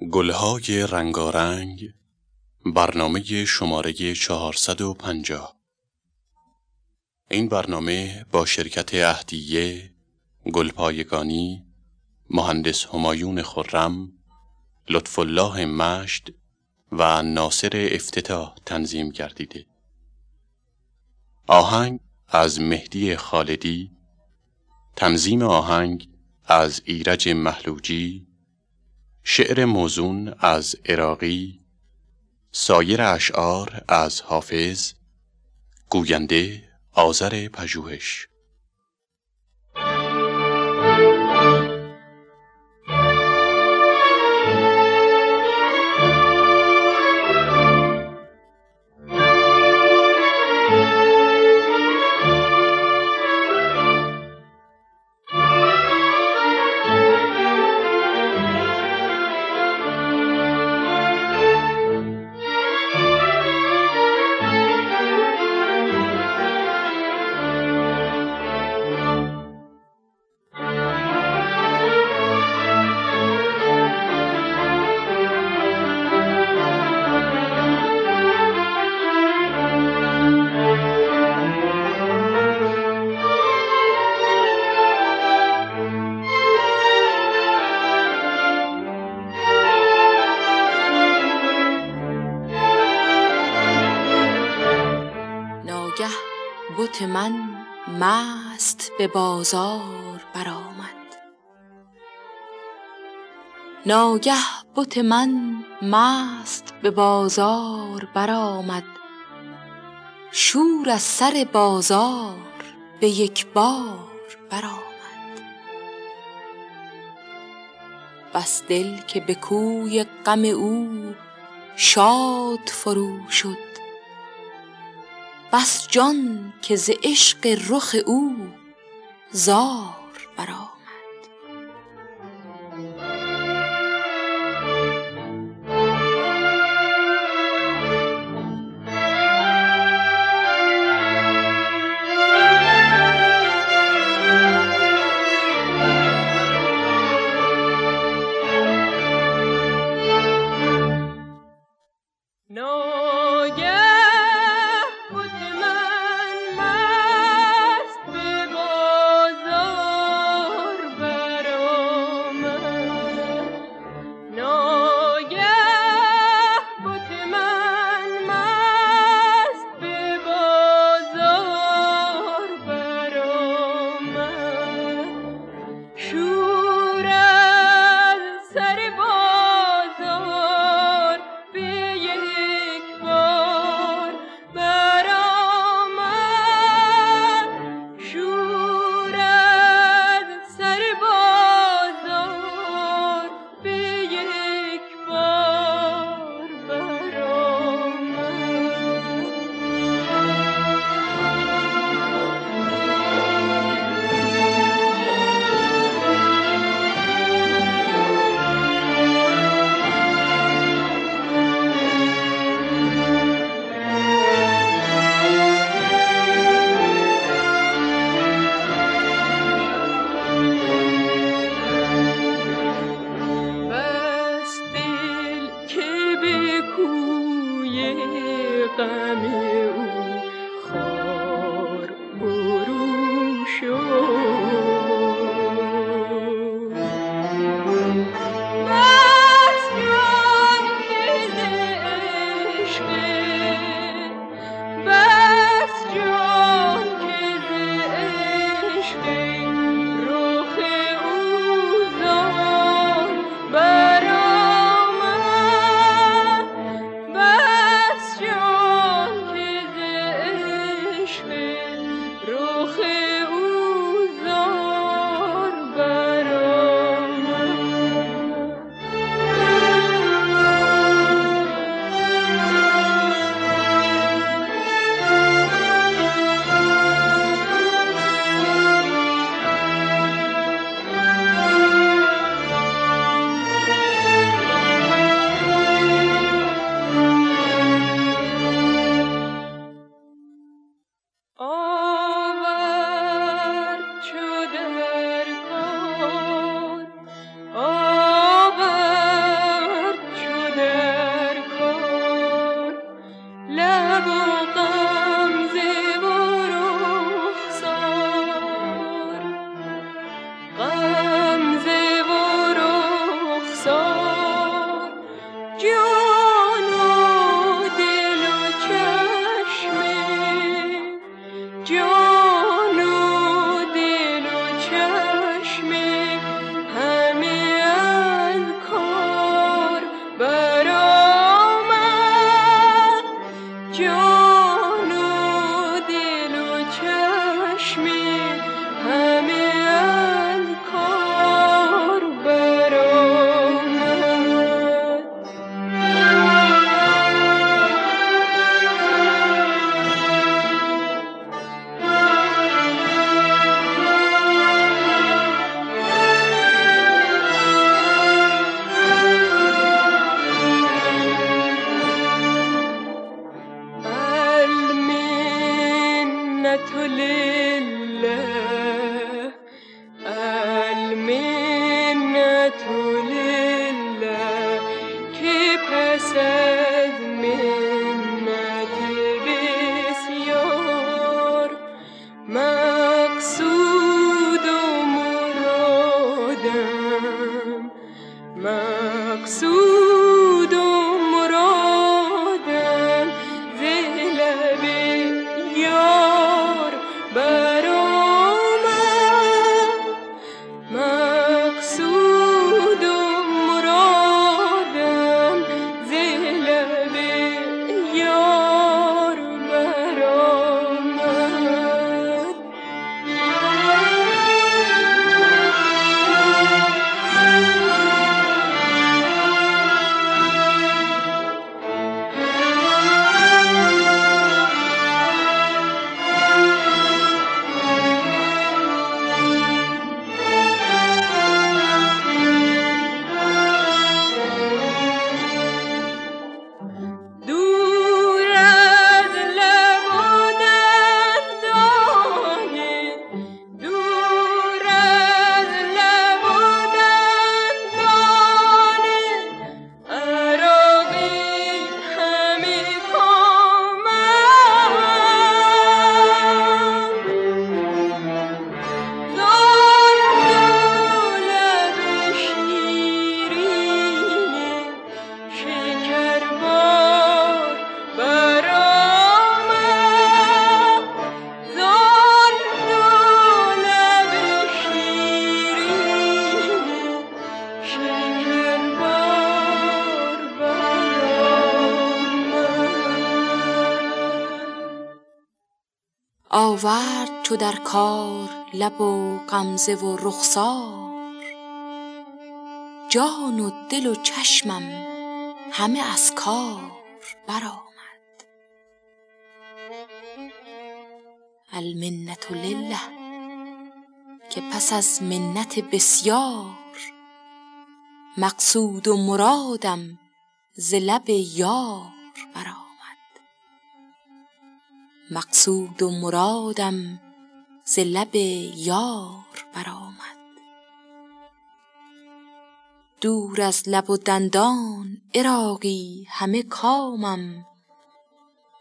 گلهای رنگارنگ برنامه شماره 450 این برنامه با شرکت اهدیه گلپایگانی مهندس همایون خرم لطف الله مشد و ناصر افتتاح تنظیم گردیده. آهنگ از مهدی خالدی تنظیم آهنگ از ایرج محلوجی شعر موزون از عراقی سایر اشعار از حافظ گوینده آذر پژوهش. بازار برآمد. ناگه بت من مست به بازار برآمد. شور از سر بازار به یک بار برآمد. بس دل که به کوی غم او شاد فرو شد. بس جان که ز عشق رخ او زار برآمد آورد چو در کار لب و غمزه و رخسار. جان و دل و چشمم همه از کار برآمد. المنت لله که پس از منت بسیار مقصود و مرادم ز لب یار برآمد. مقصود و مرادم ز لب یار برآمد. دور از لب و دندان عراقی همه کامم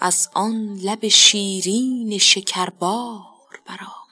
از آن لب شیرین شکربار برآمد.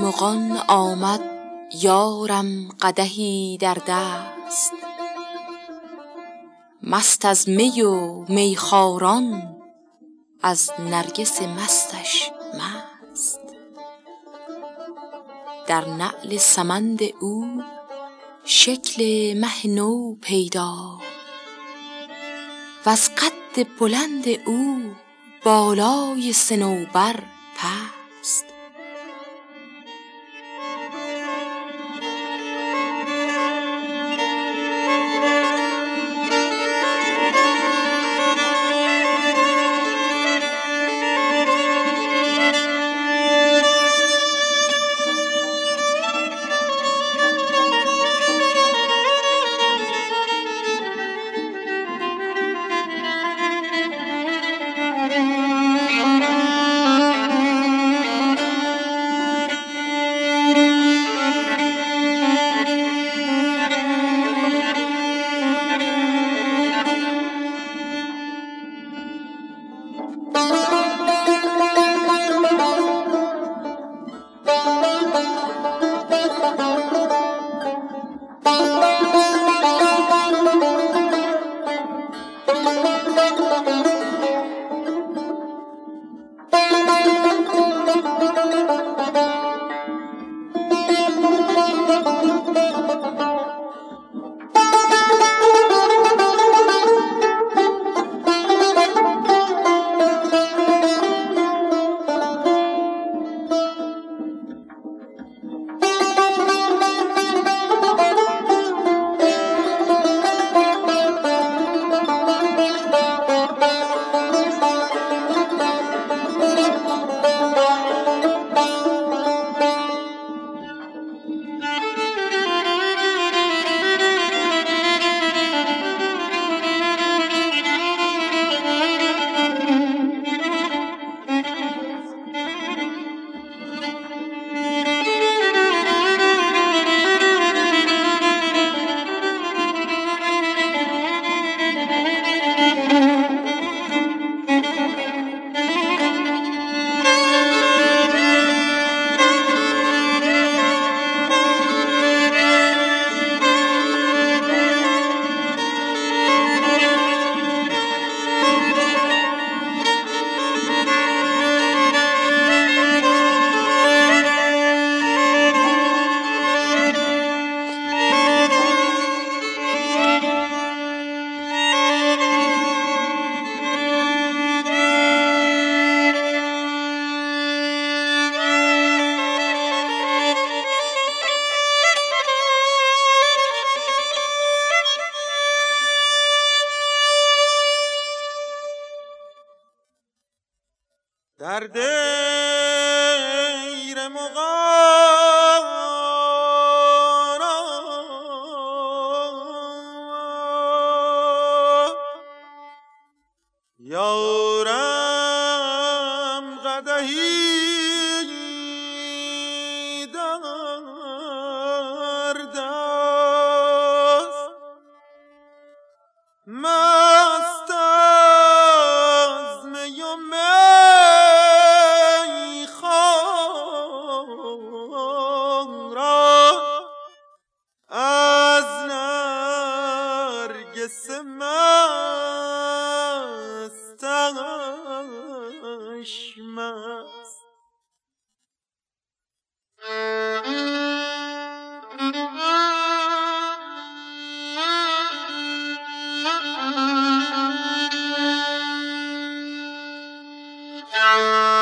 مغان آمد یارم قدهی در دست. مست از می و میخاران از نرگس مستش مست. در نعل سمند او شکل مه نو پیدا. از قد بلند او بالای سنوبر پست. شکل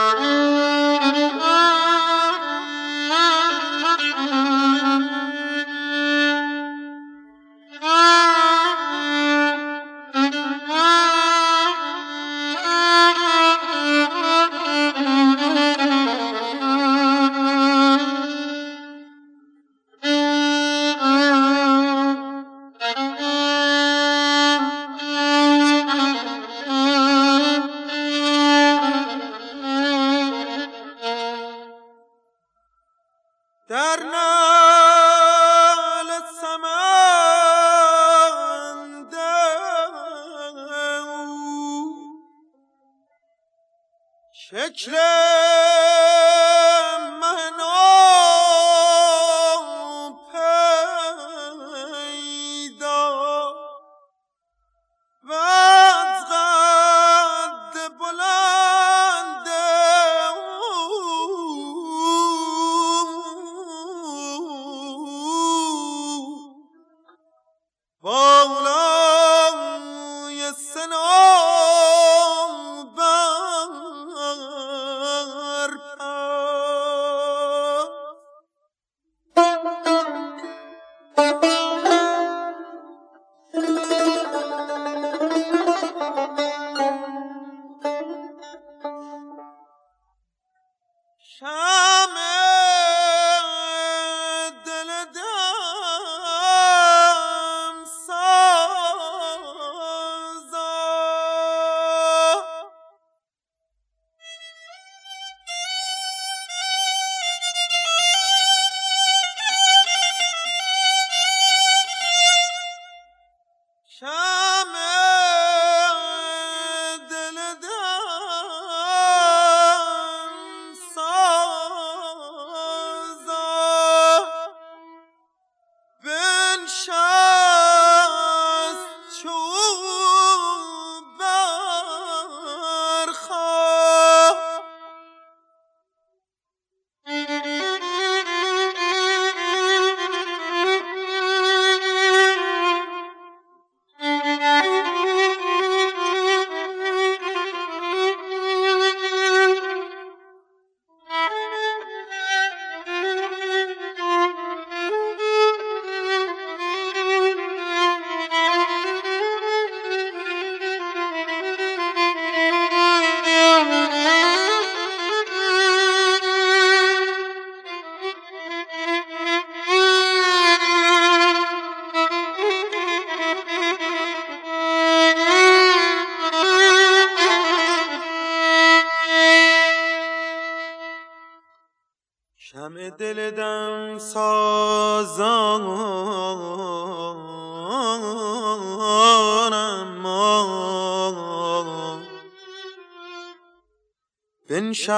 بنشست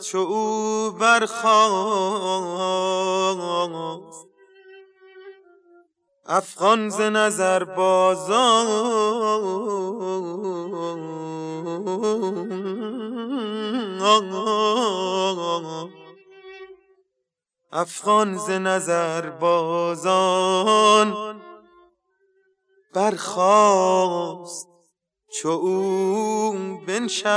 چو او برخواست افغان ز نظر بازان. افغان ز نظر بازان. برخواست چو او بنشست.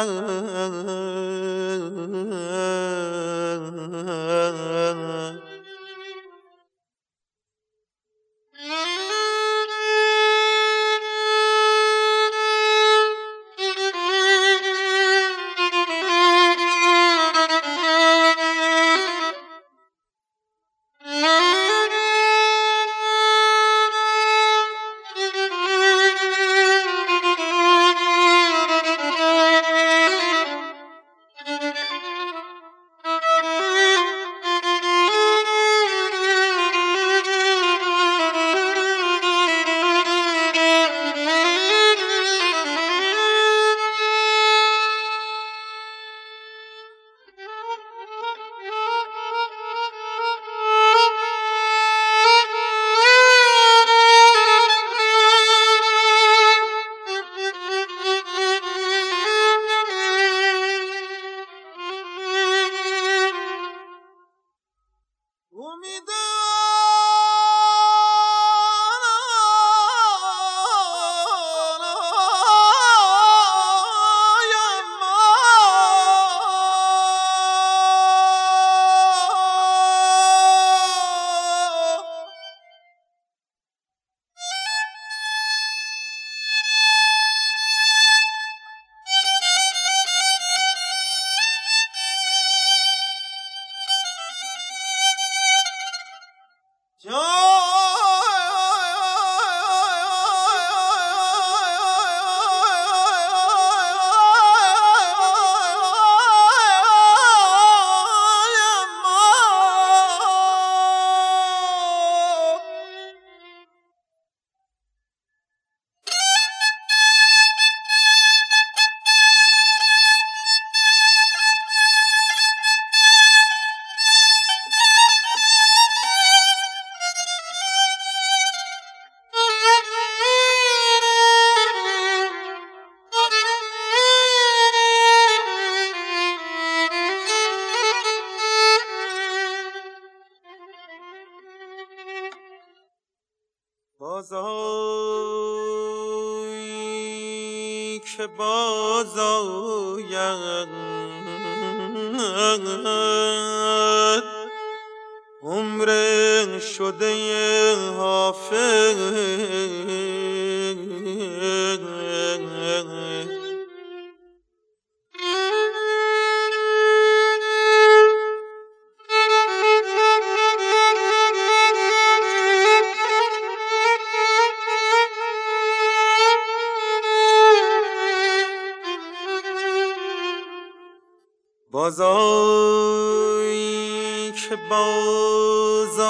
بازاید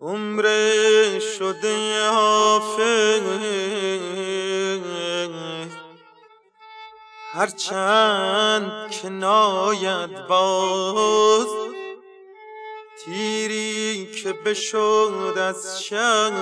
عمر شده حافظ. هرچند که ناید باز تیری که بشد از شد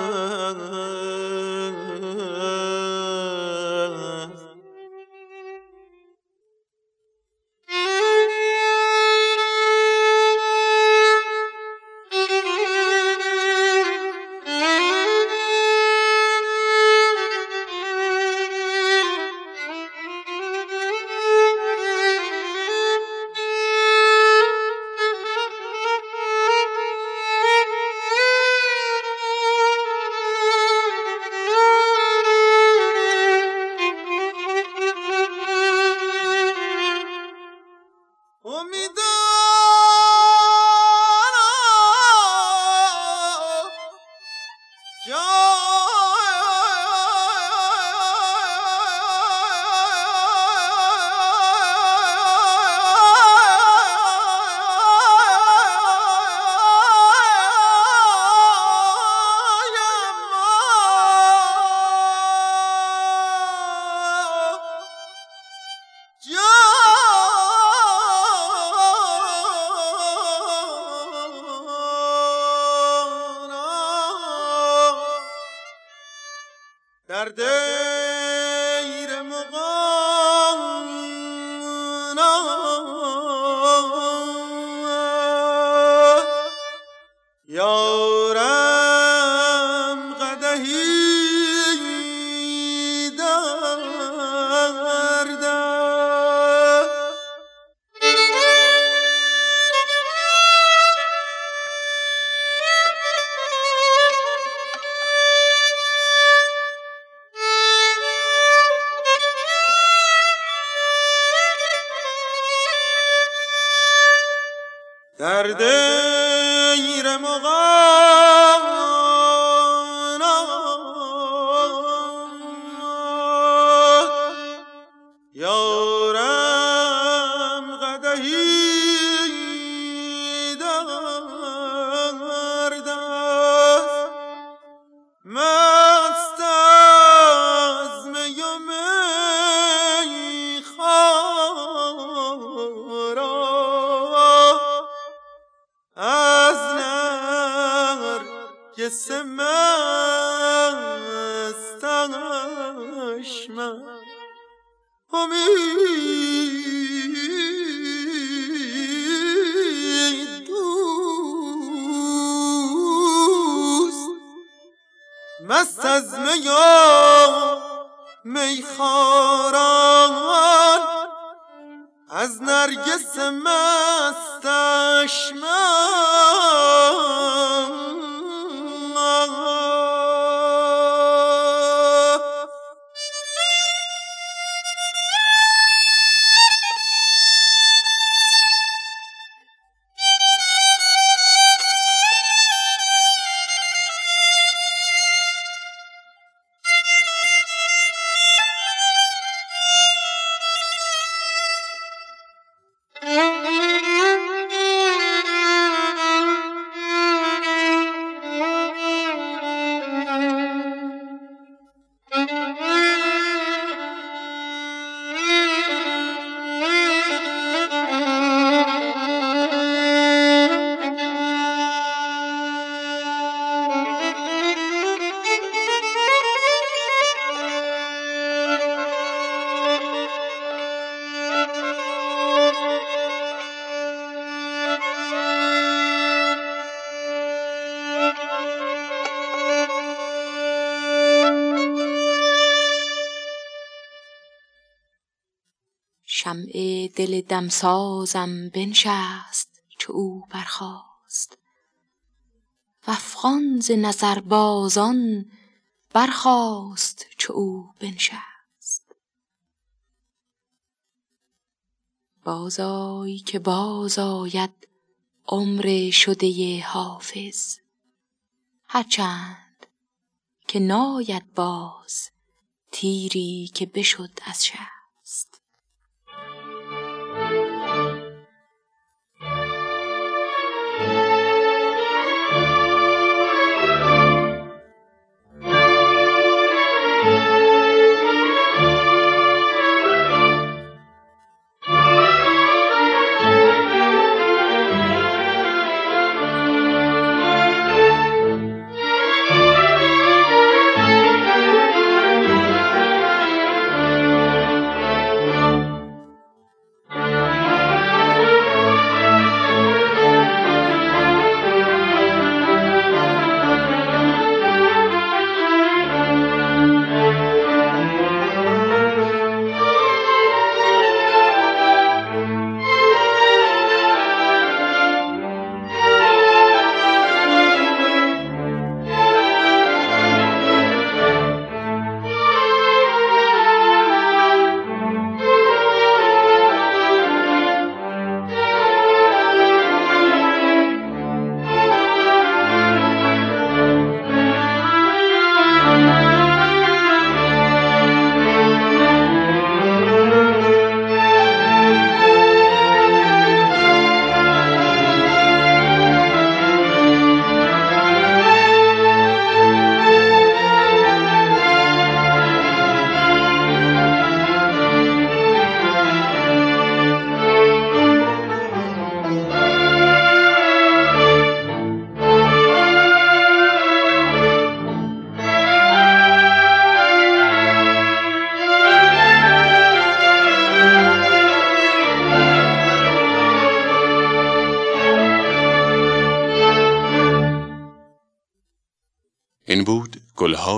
Krishna دل دمسازم بنشست چو او برخاست. و افغان ز نظربازان برخاست چو او بنشست. بازآی که بازآید عمر شده حافظ. هرچند که ناید باز تیری که بشد از شست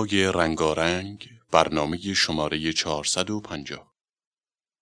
گلهای رنگارنگ برنامه شماره 450